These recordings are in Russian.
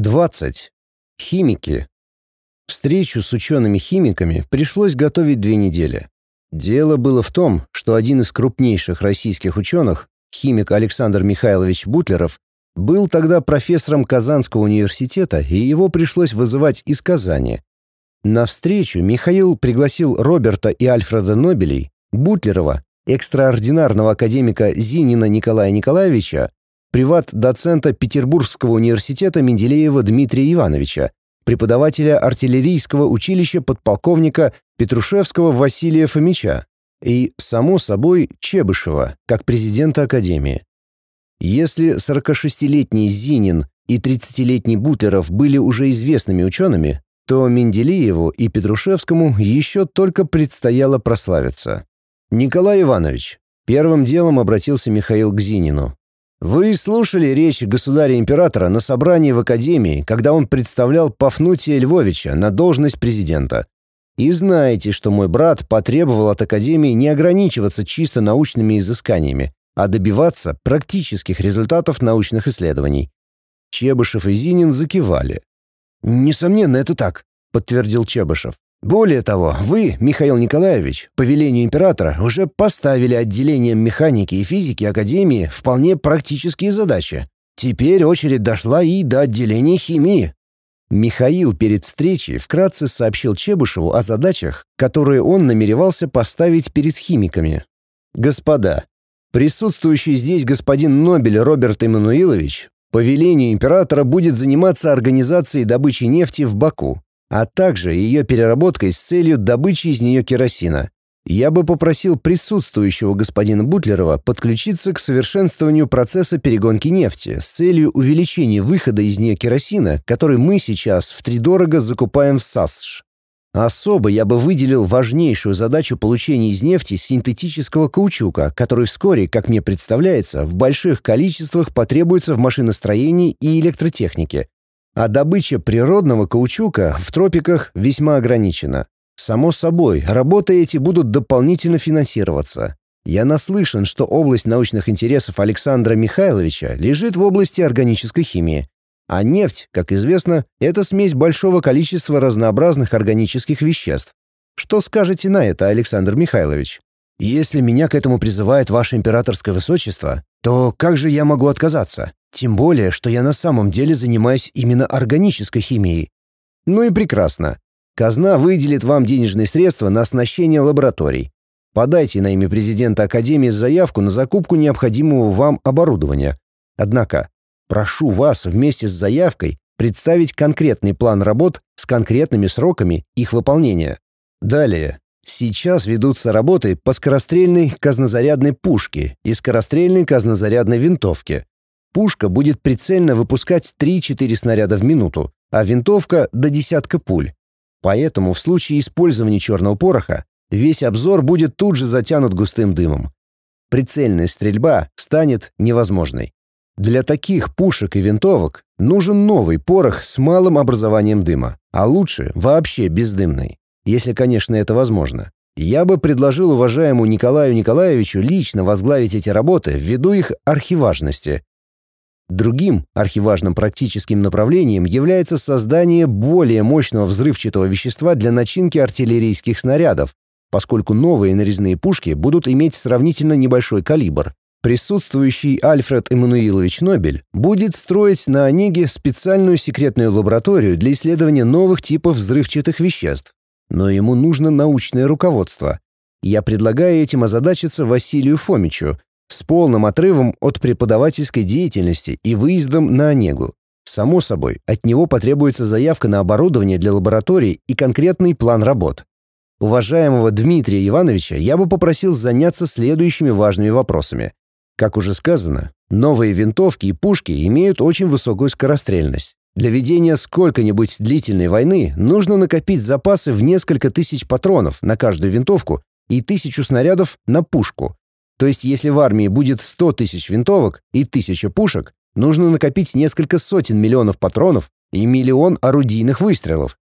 20. Химики. Встречу с учеными-химиками пришлось готовить две недели. Дело было в том, что один из крупнейших российских ученых, химик Александр Михайлович Бутлеров, был тогда профессором Казанского университета, и его пришлось вызывать из Казани. На встречу Михаил пригласил Роберта и Альфреда Нобелей, Бутлерова, экстраординарного академика Зинина Николая Николаевича, приват-доцента Петербургского университета Менделеева Дмитрия Ивановича, преподавателя артиллерийского училища подполковника Петрушевского Василия Фомича и, само собой, Чебышева, как президента Академии. Если 46-летний Зинин и 30-летний Бутлеров были уже известными учеными, то Менделееву и Петрушевскому еще только предстояло прославиться. «Николай Иванович», — первым делом обратился Михаил к Зинину, вы слушали речь государя-императора на собрании в Академии, когда он представлял Пафнутия Львовича на должность президента. И знаете, что мой брат потребовал от Академии не ограничиваться чисто научными изысканиями, а добиваться практических результатов научных исследований. Чебышев и Зинин закивали. «Несомненно, это так», — подтвердил Чебышев. Более того, вы, Михаил Николаевич, по велению императора уже поставили отделением механики и физики Академии вполне практические задачи. Теперь очередь дошла и до отделения химии. Михаил перед встречей вкратце сообщил Чебышеву о задачах, которые он намеревался поставить перед химиками. «Господа, присутствующий здесь господин Нобель Роберт Эммануилович по велению императора будет заниматься организацией добычи нефти в Баку а также ее переработкой с целью добычи из нее керосина. Я бы попросил присутствующего господина Бутлерова подключиться к совершенствованию процесса перегонки нефти с целью увеличения выхода из нее керосина, который мы сейчас втридорого закупаем в САСШ. Особо я бы выделил важнейшую задачу получения из нефти синтетического каучука, который вскоре, как мне представляется, в больших количествах потребуется в машиностроении и электротехнике, а добыча природного каучука в тропиках весьма ограничена. Само собой, работы эти будут дополнительно финансироваться. Я наслышан, что область научных интересов Александра Михайловича лежит в области органической химии. А нефть, как известно, это смесь большого количества разнообразных органических веществ. Что скажете на это, Александр Михайлович? Если меня к этому призывает ваше императорское высочество, то как же я могу отказаться? Тем более, что я на самом деле занимаюсь именно органической химией. Ну и прекрасно. Казна выделит вам денежные средства на оснащение лабораторий. Подайте на имя президента Академии заявку на закупку необходимого вам оборудования. Однако, прошу вас вместе с заявкой представить конкретный план работ с конкретными сроками их выполнения. Далее. Сейчас ведутся работы по скорострельной казнозарядной пушке и скорострельной казнозарядной винтовке. Пушка будет прицельно выпускать 3-4 снаряда в минуту, а винтовка — до десятка пуль. Поэтому в случае использования черного пороха весь обзор будет тут же затянут густым дымом. Прицельная стрельба станет невозможной. Для таких пушек и винтовок нужен новый порох с малым образованием дыма, а лучше вообще бездымный, если, конечно, это возможно. Я бы предложил уважаемому Николаю Николаевичу лично возглавить эти работы ввиду их архиважности Другим архиважным практическим направлением является создание более мощного взрывчатого вещества для начинки артиллерийских снарядов, поскольку новые нарезные пушки будут иметь сравнительно небольшой калибр. Присутствующий Альфред Эммануилович Нобель будет строить на Онеге специальную секретную лабораторию для исследования новых типов взрывчатых веществ. Но ему нужно научное руководство. Я предлагаю этим озадачиться Василию Фомичу, с полным отрывом от преподавательской деятельности и выездом на Онегу. Само собой, от него потребуется заявка на оборудование для лабораторий и конкретный план работ. Уважаемого Дмитрия Ивановича я бы попросил заняться следующими важными вопросами. Как уже сказано, новые винтовки и пушки имеют очень высокую скорострельность. Для ведения сколько-нибудь длительной войны нужно накопить запасы в несколько тысяч патронов на каждую винтовку и тысячу снарядов на пушку. То есть если в армии будет 100 тысяч винтовок и тысяча пушек, нужно накопить несколько сотен миллионов патронов и миллион орудийных выстрелов.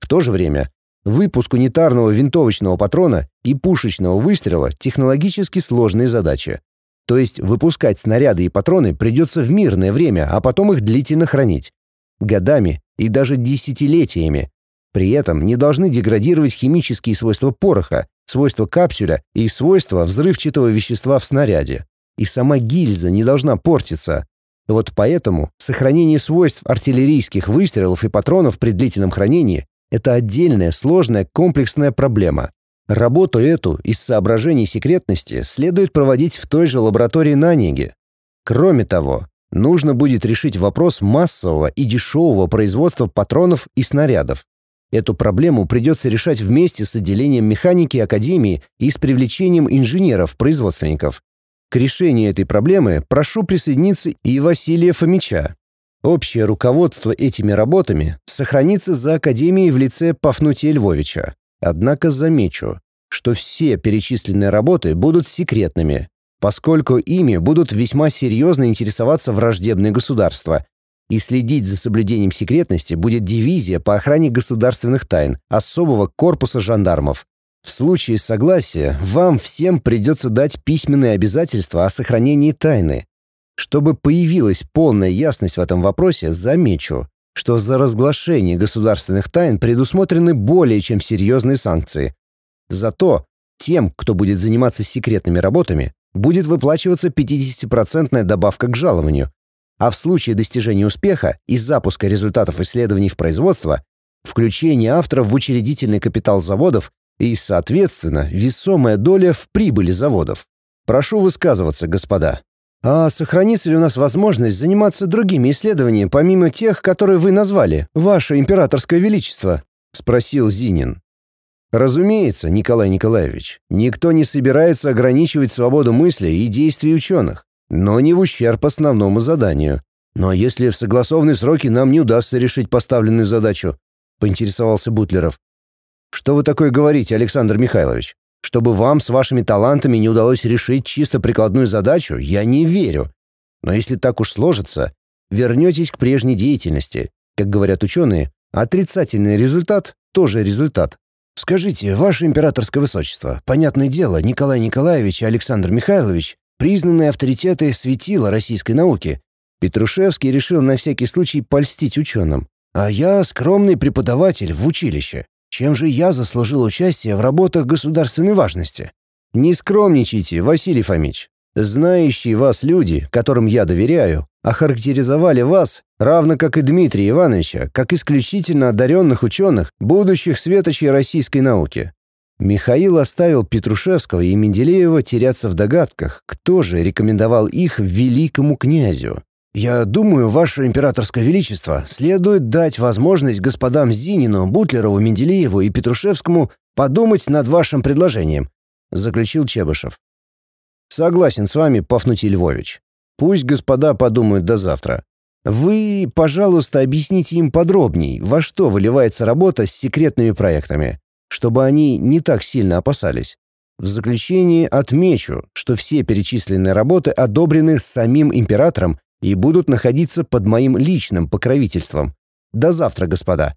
В то же время выпуск унитарного винтовочного патрона и пушечного выстрела технологически сложные задачи. То есть выпускать снаряды и патроны придется в мирное время, а потом их длительно хранить. годами и даже десятилетиями. При этом не должны деградировать химические свойства пороха, свойства капсюля и свойства взрывчатого вещества в снаряде. И сама гильза не должна портиться. Вот поэтому сохранение свойств артиллерийских выстрелов и патронов при длительном хранении – это отдельная сложная комплексная проблема. Работу эту из соображений секретности следует проводить в той же лаборатории на Неге. Кроме того, нужно будет решить вопрос массового и дешевого производства патронов и снарядов. Эту проблему придется решать вместе с отделением механики Академии и с привлечением инженеров-производственников. К решению этой проблемы прошу присоединиться и Василия Фомича. Общее руководство этими работами сохранится за Академией в лице Пафнутия Львовича. Однако замечу, что все перечисленные работы будут секретными, поскольку ими будут весьма серьезно интересоваться враждебные государства, и следить за соблюдением секретности будет дивизия по охране государственных тайн особого корпуса жандармов. В случае согласия вам всем придется дать письменные обязательства о сохранении тайны. Чтобы появилась полная ясность в этом вопросе, замечу, что за разглашение государственных тайн предусмотрены более чем серьезные санкции. Зато тем, кто будет заниматься секретными работами, будет выплачиваться 50% добавка к жалованию, а в случае достижения успеха и запуска результатов исследований в производство, включение авторов в учредительный капитал заводов и, соответственно, весомая доля в прибыли заводов. Прошу высказываться, господа. А сохранится ли у нас возможность заниматься другими исследованиями, помимо тех, которые вы назвали, ваше императорское величество?» — спросил Зинин. Разумеется, Николай Николаевич, никто не собирается ограничивать свободу мысли и действий ученых, но не в ущерб основному заданию. Но если в согласованные сроки нам не удастся решить поставленную задачу, поинтересовался Бутлеров. Что вы такое говорите, Александр Михайлович? Чтобы вам с вашими талантами не удалось решить чисто прикладную задачу, я не верю. Но если так уж сложится, вернетесь к прежней деятельности. Как говорят ученые, отрицательный результат тоже результат. Скажите, ваше императорское высочество, понятное дело, Николай Николаевич и Александр Михайлович признанные авторитеты светила российской науки. Петрушевский решил на всякий случай польстить ученым. А я скромный преподаватель в училище. Чем же я заслужил участие в работах государственной важности? Не скромничайте, Василий Фомич. Знающие вас люди, которым я доверяю, охарактеризовали вас, равно как и Дмитрия Ивановича, как исключительно одаренных ученых, будущих светочей российской науки. Михаил оставил Петрушевского и Менделеева теряться в догадках, кто же рекомендовал их великому князю. «Я думаю, Ваше Императорское Величество следует дать возможность господам Зинину, Бутлерову, Менделееву и Петрушевскому подумать над вашим предложением», — заключил Чебышев. «Согласен с вами, Пафнутий Львович. Пусть господа подумают до завтра. Вы, пожалуйста, объясните им подробней, во что выливается работа с секретными проектами, чтобы они не так сильно опасались. В заключение отмечу, что все перечисленные работы одобрены самим императором и будут находиться под моим личным покровительством. До завтра, господа.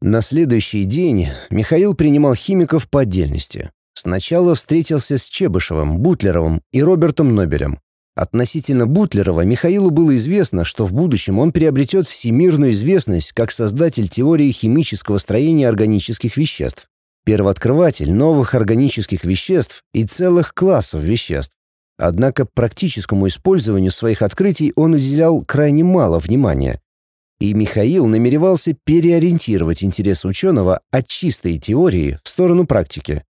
На следующий день Михаил принимал химиков по отдельности. Сначала встретился с Чебышевым, Бутлеровым и Робертом Нобелем. Относительно Бутлерова Михаилу было известно, что в будущем он приобретет всемирную известность как создатель теории химического строения органических веществ, первооткрыватель новых органических веществ и целых классов веществ. Однако практическому использованию своих открытий он уделял крайне мало внимания. И Михаил намеревался переориентировать интерес ученого от чистой теории в сторону практики.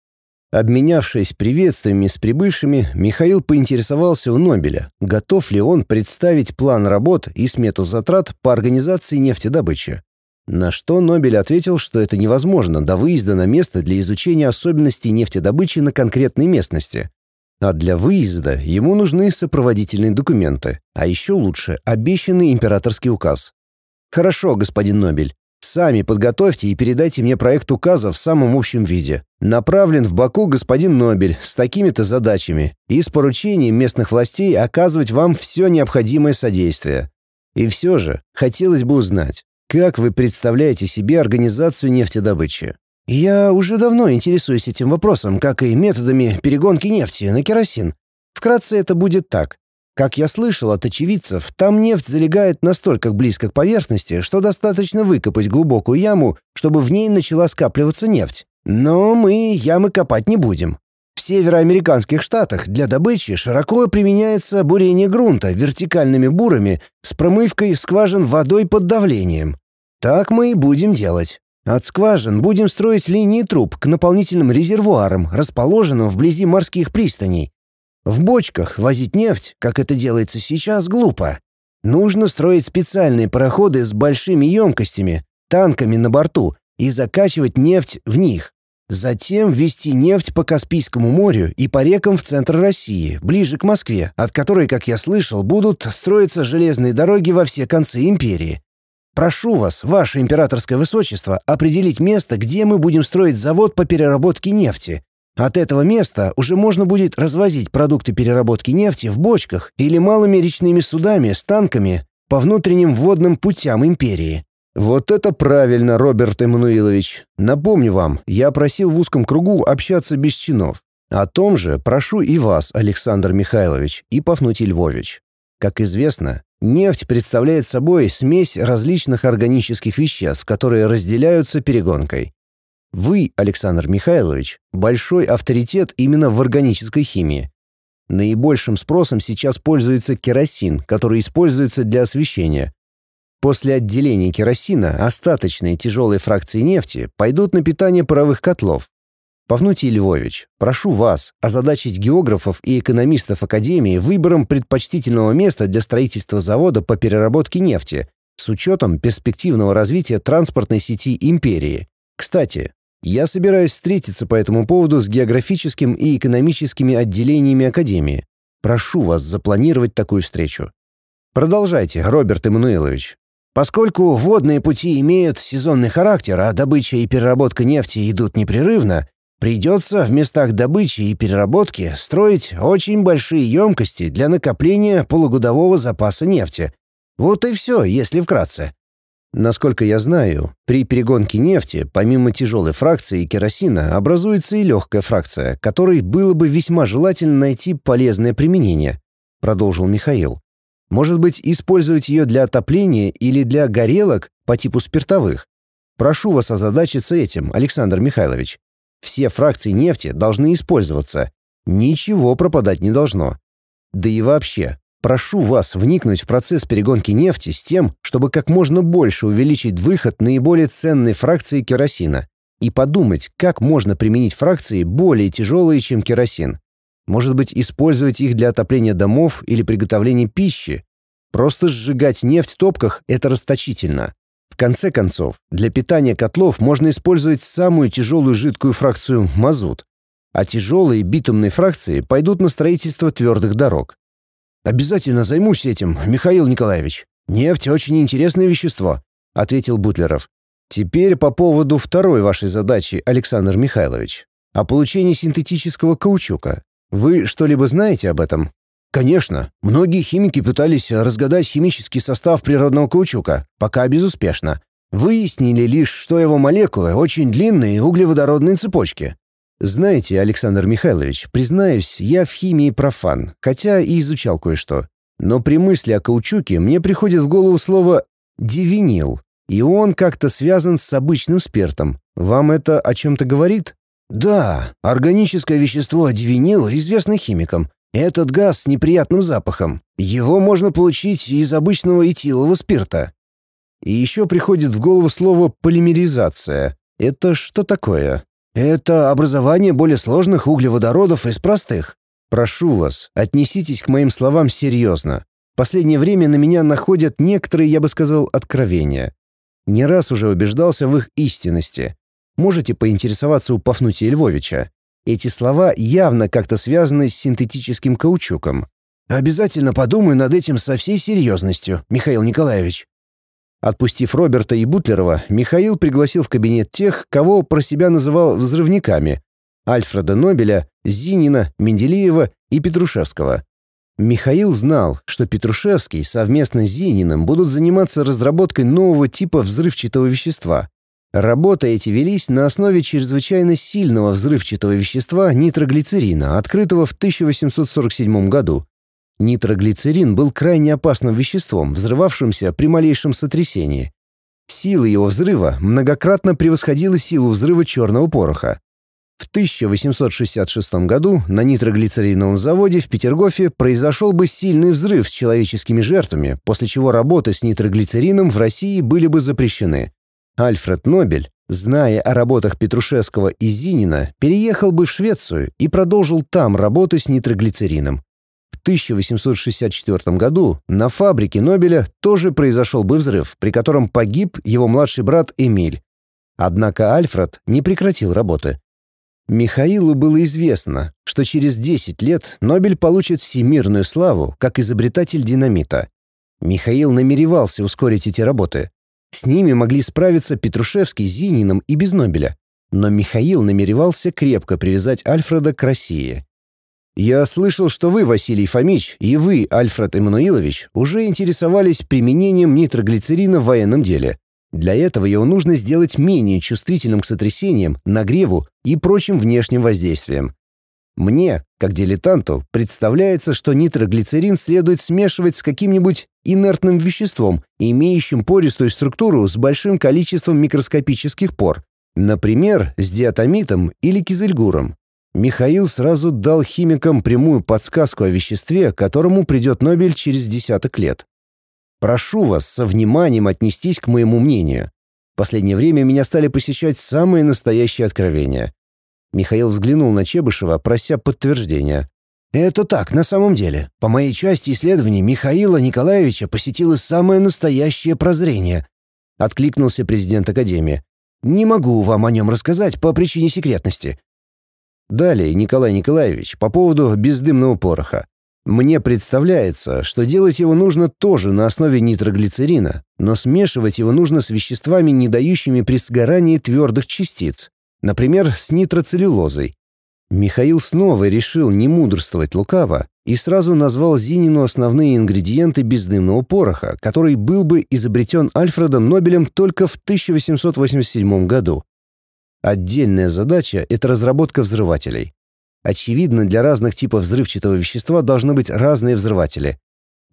Обменявшись приветствиями с прибывшими, Михаил поинтересовался у Нобеля, готов ли он представить план работ и смету затрат по организации нефтедобычи. На что Нобель ответил, что это невозможно до выезда на место для изучения особенностей нефтедобычи на конкретной местности. А для выезда ему нужны сопроводительные документы, а еще лучше обещанный императорский указ. «Хорошо, господин Нобель. Сами подготовьте и передайте мне проект указа в самом общем виде. Направлен в Баку господин Нобель с такими-то задачами и с поручением местных властей оказывать вам все необходимое содействие. И все же хотелось бы узнать, как вы представляете себе организацию нефтедобычи? Я уже давно интересуюсь этим вопросом, как и методами перегонки нефти на керосин. Вкратце это будет так. Как я слышал от очевидцев, там нефть залегает настолько близко к поверхности, что достаточно выкопать глубокую яму, чтобы в ней начала скапливаться нефть. Но мы ямы копать не будем. В североамериканских штатах для добычи широко применяется бурение грунта вертикальными бурами с промывкой скважин водой под давлением. Так мы и будем делать. От скважин будем строить линии труб к наполнительным резервуарам, расположенным вблизи морских пристаней. В бочках возить нефть, как это делается сейчас, глупо. Нужно строить специальные пароходы с большими емкостями, танками на борту и закачивать нефть в них. Затем ввести нефть по Каспийскому морю и по рекам в центр России, ближе к Москве, от которой, как я слышал, будут строиться железные дороги во все концы империи. Прошу вас, ваше императорское высочество, определить место, где мы будем строить завод по переработке нефти. От этого места уже можно будет развозить продукты переработки нефти в бочках или малыми речными судами с танками по внутренним водным путям империи. «Вот это правильно, Роберт Эммануилович. Напомню вам, я просил в узком кругу общаться без чинов. О том же прошу и вас, Александр Михайлович и Пафнутий Львович. Как известно, нефть представляет собой смесь различных органических веществ, которые разделяются перегонкой. Вы, Александр Михайлович, большой авторитет именно в органической химии. Наибольшим спросом сейчас пользуется керосин, который используется для освещения, После отделения керосина остаточные тяжелые фракции нефти пойдут на питание паровых котлов. Павнутий Львович, прошу вас озадачить географов и экономистов Академии выбором предпочтительного места для строительства завода по переработке нефти с учетом перспективного развития транспортной сети империи. Кстати, я собираюсь встретиться по этому поводу с географическим и экономическими отделениями Академии. Прошу вас запланировать такую встречу. Продолжайте, Роберт Эммануилович. Поскольку водные пути имеют сезонный характер, а добыча и переработка нефти идут непрерывно, придется в местах добычи и переработки строить очень большие емкости для накопления полугодового запаса нефти. Вот и все, если вкратце. Насколько я знаю, при перегонке нефти, помимо тяжелой фракции и керосина, образуется и легкая фракция, которой было бы весьма желательно найти полезное применение, продолжил Михаил. Может быть, использовать ее для отопления или для горелок по типу спиртовых? Прошу вас озадачиться этим, Александр Михайлович. Все фракции нефти должны использоваться. Ничего пропадать не должно. Да и вообще, прошу вас вникнуть в процесс перегонки нефти с тем, чтобы как можно больше увеличить выход наиболее ценной фракции керосина и подумать, как можно применить фракции более тяжелые, чем керосин. Может быть, использовать их для отопления домов или приготовления пищи? Просто сжигать нефть в топках — это расточительно. В конце концов, для питания котлов можно использовать самую тяжелую жидкую фракцию — мазут. А тяжелые битумные фракции пойдут на строительство твердых дорог. «Обязательно займусь этим, Михаил Николаевич. Нефть — очень интересное вещество», — ответил Бутлеров. «Теперь по поводу второй вашей задачи, Александр Михайлович. О получении синтетического каучука. Вы что-либо знаете об этом? Конечно, многие химики пытались разгадать химический состав природного каучука, пока безуспешно. Выяснили лишь, что его молекулы очень длинные углеводородные цепочки. Знаете, Александр Михайлович, признаюсь, я в химии профан, хотя и изучал кое-что. Но при мысли о каучуке мне приходит в голову слово «дивинил», и он как-то связан с обычным спиртом. Вам это о чем-то говорит? Да, органическое вещество дивинил известно химикам. Этот газ с неприятным запахом. Его можно получить из обычного этилового спирта. И еще приходит в голову слово полимеризация. Это что такое? Это образование более сложных углеводородов из простых. Прошу вас, отнеситесь к моим словам серьезно. Последнее время на меня находят некоторые, я бы сказал, откровения. Не раз уже убеждался в их истинности. Можете поинтересоваться у Пафнутия Львовича. Эти слова явно как-то связаны с синтетическим каучуком. «Обязательно подумаю над этим со всей серьезностью, Михаил Николаевич». Отпустив Роберта и Бутлерова, Михаил пригласил в кабинет тех, кого про себя называл «взрывниками» — Альфреда Нобеля, Зинина, Менделеева и Петрушевского. Михаил знал, что Петрушевский совместно с Зининым будут заниматься разработкой нового типа взрывчатого вещества. Работы эти велись на основе чрезвычайно сильного взрывчатого вещества нитроглицерина, открытого в 1847 году. Нитроглицерин был крайне опасным веществом, взрывавшимся при малейшем сотрясении. Сила его взрыва многократно превосходила силу взрыва черного пороха. В 1866 году на нитроглицериновом заводе в Петергофе произошел бы сильный взрыв с человеческими жертвами, после чего работы с нитроглицерином в России были бы запрещены. Альфред Нобель, зная о работах Петрушевского и Зинина, переехал бы в Швецию и продолжил там работы с нитроглицерином. В 1864 году на фабрике Нобеля тоже произошел бы взрыв, при котором погиб его младший брат Эмиль. Однако Альфред не прекратил работы. Михаилу было известно, что через 10 лет Нобель получит всемирную славу как изобретатель динамита. Михаил намеревался ускорить эти работы. С ними могли справиться Петрушевский, Зининым и без Нобеля. Но Михаил намеревался крепко привязать Альфреда к России. «Я слышал, что вы, Василий Фомич, и вы, Альфред Эммануилович, уже интересовались применением нитроглицерина в военном деле. Для этого его нужно сделать менее чувствительным к сотрясениям, нагреву и прочим внешним воздействиям. Мне, как дилетанту, представляется, что нитроглицерин следует смешивать с каким-нибудь инертным веществом, имеющим пористую структуру с большим количеством микроскопических пор, например, с диатомитом или кизельгуром. Михаил сразу дал химикам прямую подсказку о веществе, которому придет Нобель через десяток лет. Прошу вас со вниманием отнестись к моему мнению. В последнее время меня стали посещать самые настоящие откровения. Михаил взглянул на Чебышева, прося подтверждения. «Это так, на самом деле. По моей части исследований Михаила Николаевича посетило самое настоящее прозрение», — откликнулся президент Академии. «Не могу вам о нем рассказать по причине секретности». Далее Николай Николаевич по поводу бездымного пороха. Мне представляется, что делать его нужно тоже на основе нитроглицерина, но смешивать его нужно с веществами, не дающими при сгорании твердых частиц, например, с нитроцеллюлозой. Михаил снова решил не мудрствовать лукаво и сразу назвал Зинину основные ингредиенты бездымного пороха, который был бы изобретен Альфредом Нобелем только в 1887 году. Отдельная задача — это разработка взрывателей. Очевидно, для разных типов взрывчатого вещества должны быть разные взрыватели.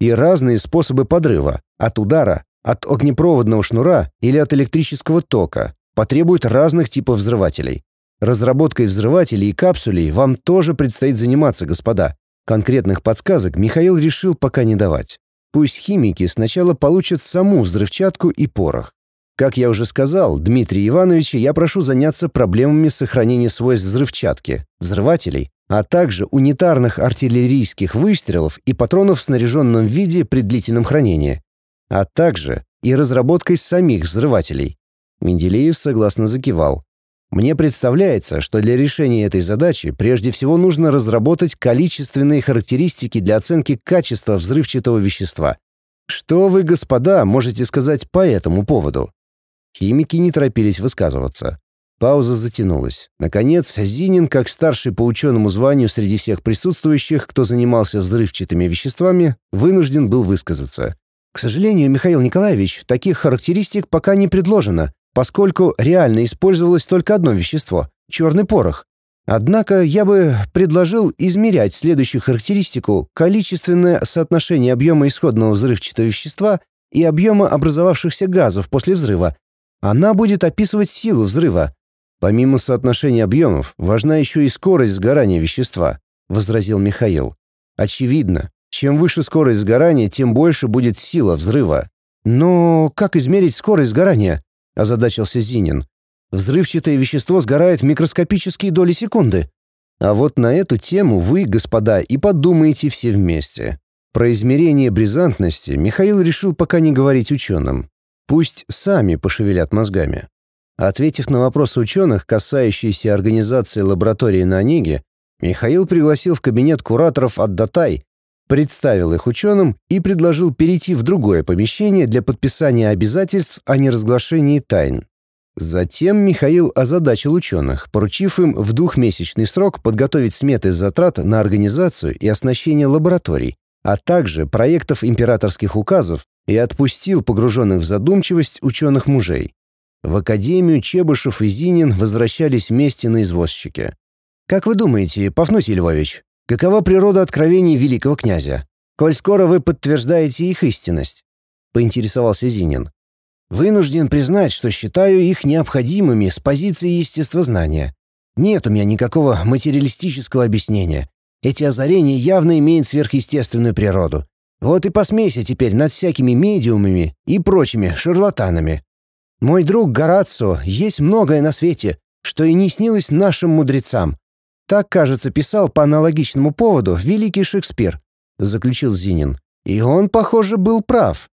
И разные способы подрыва – от удара, от огнепроводного шнура или от электрического тока – потребуют разных типов взрывателей. Разработкой взрывателей и капсулей вам тоже предстоит заниматься, господа. Конкретных подсказок Михаил решил пока не давать. Пусть химики сначала получат саму взрывчатку и порох. Как я уже сказал, Дмитрий Иванович, я прошу заняться проблемами сохранения свойств взрывчатки, взрывателей, а также унитарных артиллерийских выстрелов и патронов в снаряженном виде при длительном хранении, а также и разработкой самих взрывателей. Менделеев согласно закивал. Мне представляется, что для решения этой задачи прежде всего нужно разработать количественные характеристики для оценки качества взрывчатого вещества. Что вы, господа, можете сказать по этому поводу? Химики не торопились высказываться. Пауза затянулась. Наконец, Зинин, как старший по ученому званию среди всех присутствующих, кто занимался взрывчатыми веществами, вынужден был высказаться. «К сожалению, Михаил Николаевич, таких характеристик пока не предложено, поскольку реально использовалось только одно вещество — черный порох. Однако я бы предложил измерять следующую характеристику — количественное соотношение объема исходного взрывчатого вещества и объема образовавшихся газов после взрыва, она будет описывать силу взрыва. Помимо соотношения объемов, важна еще и скорость сгорания вещества, возразил Михаил. Очевидно, чем выше скорость сгорания, тем больше будет сила взрыва. Но как измерить скорость сгорания? озадачился Зинин. Взрывчатое вещество сгорает в микроскопические доли секунды. А вот на эту тему вы, господа, и подумаете все вместе. Про измерение бризантности Михаил решил пока не говорить ученым. Пусть сами пошевелят мозгами. Ответив на вопросы ученых, касающиеся организации лаборатории на Онеге, Михаил пригласил в кабинет кураторов от Датай, представил их ученым и предложил перейти в другое помещение для подписания обязательств о неразглашении тайн. Затем Михаил озадачил ученых, поручив им в двухмесячный срок подготовить сметы затрат на организацию и оснащение лабораторий, а также проектов императорских указов и отпустил погруженных в задумчивость ученых мужей. В академию Чебышев и Зинин возвращались вместе на извозчике. «Как вы думаете, Пафнутий Львович, какова природа откровений великого князя?» коль скоро вы подтверждаете их истинность?» — поинтересовался Зинин. «Вынужден признать, что считаю их необходимыми с позиции естествознания. Нет у меня никакого материалистического объяснения. Эти озарения явно имеют сверхъестественную природу. Вот и посмейся теперь над всякими медиумами и прочими шарлатанами. Мой друг Горацио есть многое на свете, что и не снилось нашим мудрецам. Так, кажется, писал по аналогичному поводу великий Шекспир, заключил Зинин. И он, похоже, был прав.